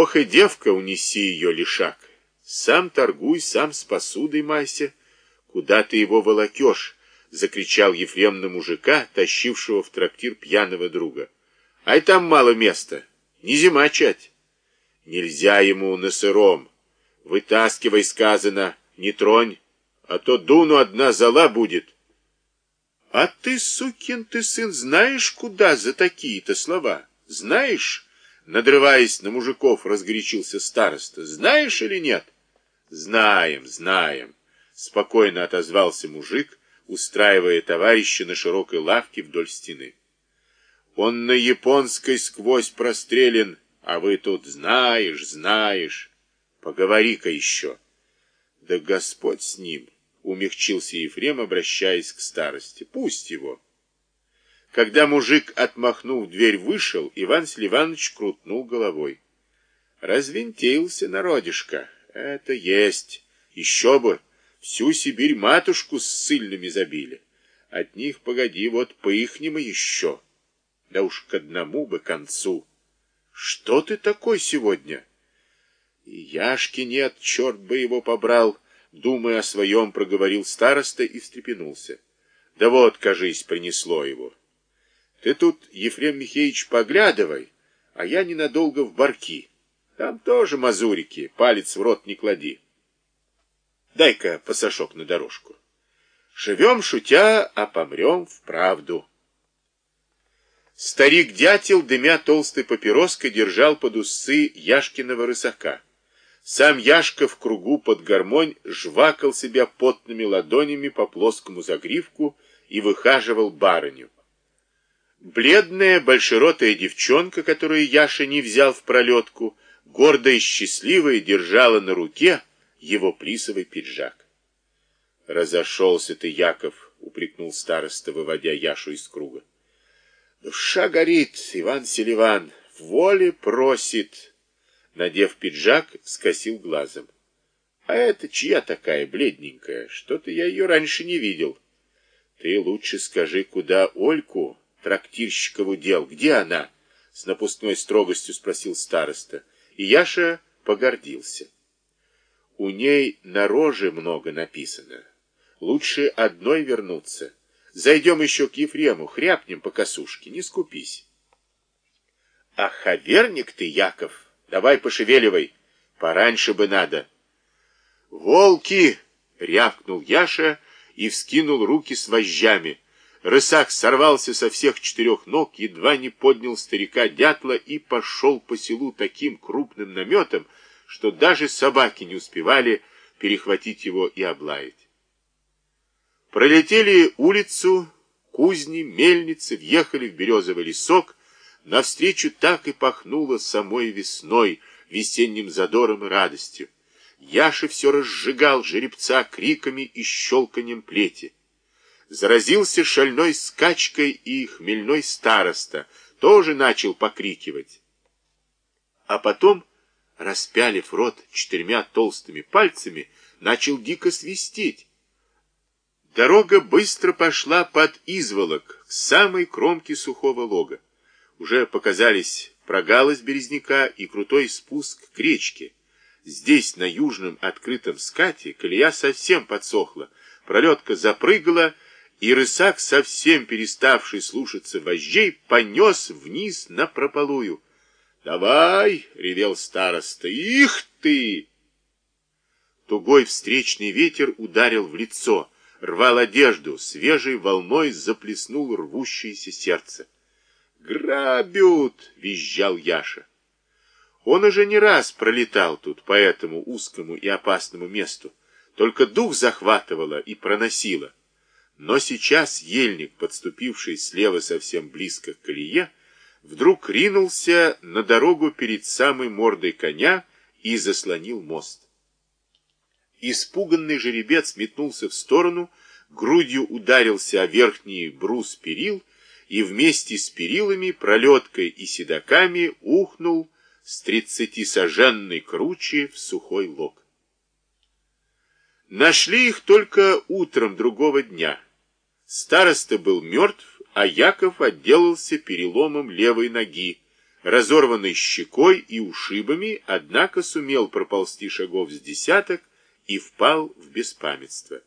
Ох и девка, унеси ее, лишак. Сам торгуй, сам с посудой майся. Куда ты его волокешь? Закричал Ефрем на мужика, тащившего в трактир пьяного друга. Ай, там мало места. Не зима чать. Нельзя ему на сыром. Вытаскивай, сказано, не тронь, а то дуну одна зала будет. А ты, сукин ты сын, знаешь, куда за такие-то слова? Знаешь? Надрываясь на мужиков, разгорячился староста. Знаешь или нет? Знаем, знаем. Спокойно отозвался мужик, устраивая товарища на широкой лавке вдоль стены. Он на японской сквозь прострелен, а вы тут знаешь, знаешь. Поговори-ка еще. Да Господь с ним, умягчился Ефрем, обращаясь к старости. Пусть его. Когда мужик, отмахнув дверь, вышел, Иван Сливанович крутнул головой. Развинтился народишко. Это есть. Еще бы. Всю Сибирь матушку с сыльными забили. От них, погоди, вот по-ихнему еще. Да уж к одному бы концу. Что ты такой сегодня? И Яшки нет, черт бы его побрал. Думая о своем, проговорил староста и встрепенулся. Да вот, кажись, принесло его. Ты тут, Ефрем Михеевич, поглядывай, а я ненадолго в барки. Там тоже мазурики, палец в рот не клади. Дай-ка пасашок на дорожку. Живем, шутя, а помрем вправду. Старик-дятел, дымя толстой папироской, держал под усы Яшкиного рысака. Сам Яшка в кругу под гармонь жвакал себя потными ладонями по плоскому загривку и выхаживал барыню. Бледная, большеротая девчонка, которую Яша не взял в пролетку, гордо и счастливая держала на руке его плисовый пиджак. «Разошелся ты, Яков!» — упрекнул староста, выводя Яшу из круга. «Душа горит, Иван Селиван, воли просит!» Надев пиджак, скосил глазом. «А это чья такая бледненькая? Что-то я ее раньше не видел. Ты лучше скажи, куда Ольку трактирщикову дел. Где она? С напускной строгостью спросил староста. И Яша погордился. У ней на роже много написано. Лучше одной вернуться. Зайдем еще к Ефрему, хряпнем по косушке, не скупись. А хаверник ты, Яков, давай пошевеливай, пораньше бы надо. Волки! рявкнул Яша и вскинул руки с вожжами. Рысак сорвался со всех четырех ног, едва не поднял старика дятла и пошел по селу таким крупным наметом, что даже собаки не успевали перехватить его и облаять. Пролетели улицу, кузни, мельницы, въехали в березовый лесок, навстречу так и пахнуло самой весной, весенним задором и радостью. Яша все разжигал жеребца криками и щелканием плети заразился шальной скачкой и хмельной староста, тоже начал покрикивать. А потом, распялив рот четырьмя толстыми пальцами, начал дико свистеть. Дорога быстро пошла под изволок, к самой кромке сухого лога. Уже показались прогалы с березняка и крутой спуск к речке. Здесь, на южном открытом скате, колея совсем подсохла, пролетка запрыгала, и рысак, совсем переставший слушаться вождей, понес вниз на прополую. «Давай!» — ревел староста. «Их ты!» Тугой встречный ветер ударил в лицо, рвал одежду, свежей волной заплеснул рвущееся сердце. «Грабют!» — визжал Яша. Он уже не раз пролетал тут по этому узкому и опасному месту, только дух захватывало и проносило. Но сейчас ельник, подступивший слева совсем близко к колее, вдруг ринулся на дорогу перед самой мордой коня и заслонил мост. Испуганный жеребец метнулся в сторону, грудью ударился о верхний брус перил и вместе с перилами, пролеткой и седаками ухнул с тридцатисоженной круче в сухой лог. Нашли их только утром другого дня — Староста был мертв, а Яков отделался переломом левой ноги, разорванной щекой и ушибами, однако сумел проползти шагов с десяток и впал в беспамятство.